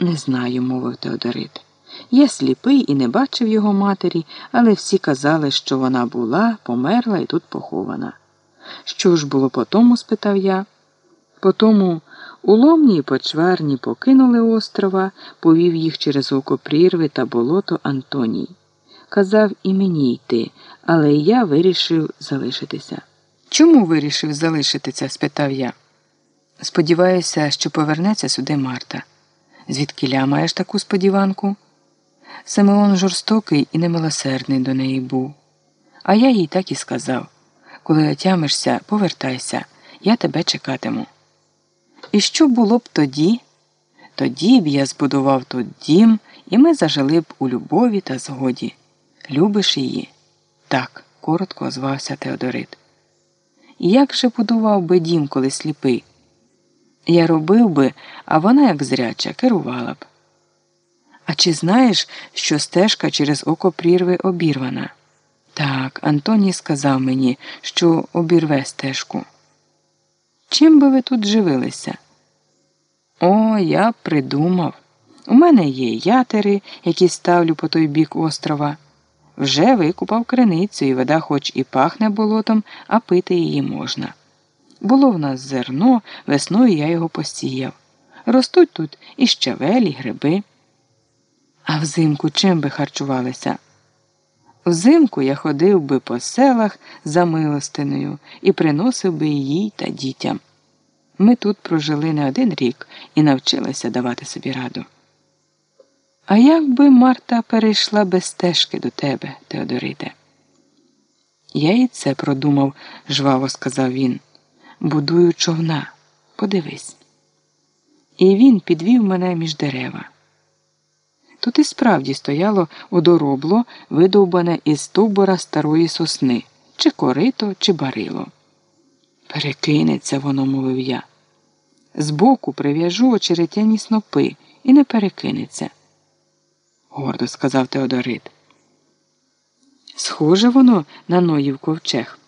Не знаю, мовив Теодорит. Я сліпий і не бачив його матері, але всі казали, що вона була, померла і тут похована. Що ж було по тому? спитав я. По тому уломні і почварні покинули острова, повів їх через око прірви та болото Антоній. Казав і мені йти, але я вирішив залишитися. Чому вирішив залишитися? спитав я. Сподіваюся, що повернеться сюди Марта. Звідки маєш таку сподіванку? Симеон жорстокий і немилосердний до неї був. А я їй так і сказав коли отямишся, повертайся, я тебе чекатиму. І що було б тоді? Тоді б я збудував тут дім, і ми зажили б у любові та згоді. Любиш її? Так, коротко озвався Теодорит. Як же будував би дім, коли сліпий? Я робив би, а вона, як зряча, керувала б. А чи знаєш, що стежка через око прірви обірвана? Так, Антоній сказав мені, що обірве стежку. Чим би ви тут живилися? О, я придумав. У мене є ятери, які ставлю по той бік острова. Вже викупав криницю, і вода, хоч і пахне болотом, а пити її можна. Було в нас зерно, весною я його посіяв. Ростуть тут і щавелі, гриби. А взимку чим би харчувалися? Взимку я ходив би по селах за милостиною і приносив би їй та дітям. Ми тут прожили не один рік і навчилися давати собі раду. А як би Марта перейшла без стежки до тебе, Теодорите? Я і це продумав, жваво сказав він. Будую човна. Подивись. І він підвів мене між дерева. Тут і справді стояло одоробло, видовбане із стовбура старої сосни, чи корито, чи барило. Перекинеться воно, мовив я. Збоку прив'яжу очеретяні снопи і не перекинеться, гордо сказав Теодорит. Схоже воно на Ноїв ковчег.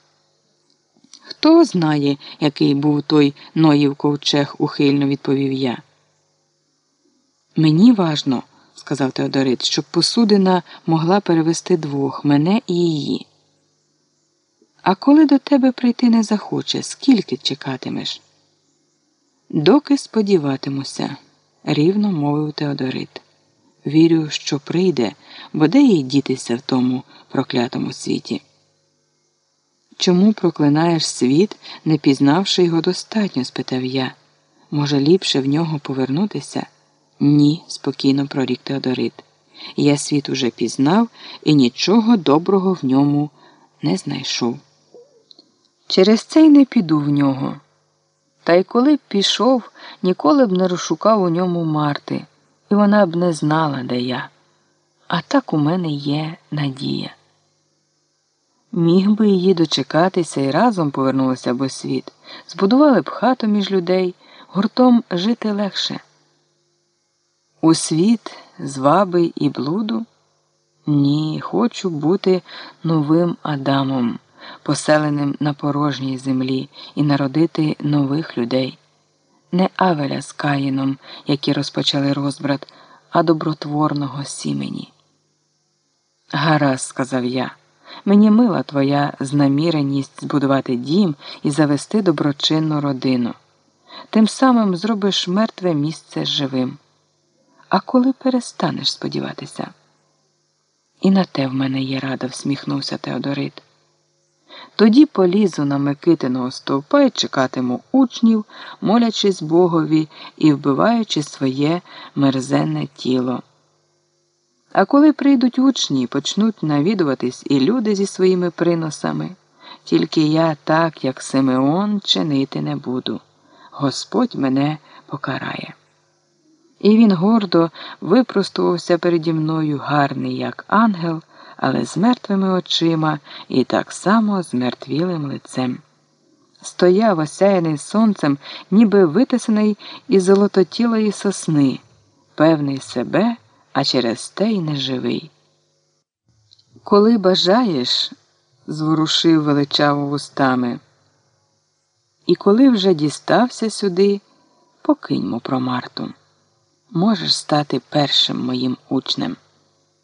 Хто знає, який був той Ноїв ковчег, ухильно відповів я. Мені важно сказав Теодорит, щоб посудина могла перевести двох мене і її. А коли до тебе прийти не захоче, скільки чекатимеш? Доки сподіватимуся, рівно мовив Теодорит. Вірю, що прийде, бо де їй дітися в тому проклятому світі. Чому проклинаєш світ, не пізнавши його достатньо? спитав я. Може, ліпше в нього повернутися? Ні, спокійно прорік Теодорит. Я світ уже пізнав і нічого доброго в ньому не знайшов. Через це й не піду в нього. Та й коли б пішов, ніколи б не розшукав у ньому Марти, і вона б не знала, де я. А так у мене є надія. Міг би її дочекатися і разом повернулися б у світ, збудували б хату між людей, гуртом жити легше. У світ зваби і блуду? Ні, хочу бути новим Адамом, поселеним на порожній землі, і народити нових людей, не Авеля з Каїном, які розпочали розбрат, а добротворного сімені. Гаразд, сказав я, мені мила твоя знаміреність збудувати дім і завести доброчинну родину. Тим самим зробиш мертве місце живим. А коли перестанеш сподіватися? І на те в мене є рада, всміхнувся Теодорит. Тоді полізу на Микитиного стовпа і чекатиму учнів, молячись Богові і вбиваючи своє мерзенне тіло. А коли прийдуть учні, почнуть навідуватись і люди зі своїми приносами, тільки я так, як Симеон, чинити не буду. Господь мене покарає. І він гордо випростувався переді мною гарний, як ангел, але з мертвими очима і так само з мертвілим лицем. Стояв осяяний сонцем, ніби витисаний із золототілої сосни, певний себе, а через те й неживий. Коли бажаєш, зворушив величаво вустами. І коли вже дістався сюди, покиньмо про Марту. можеш стати першим моїм учнем.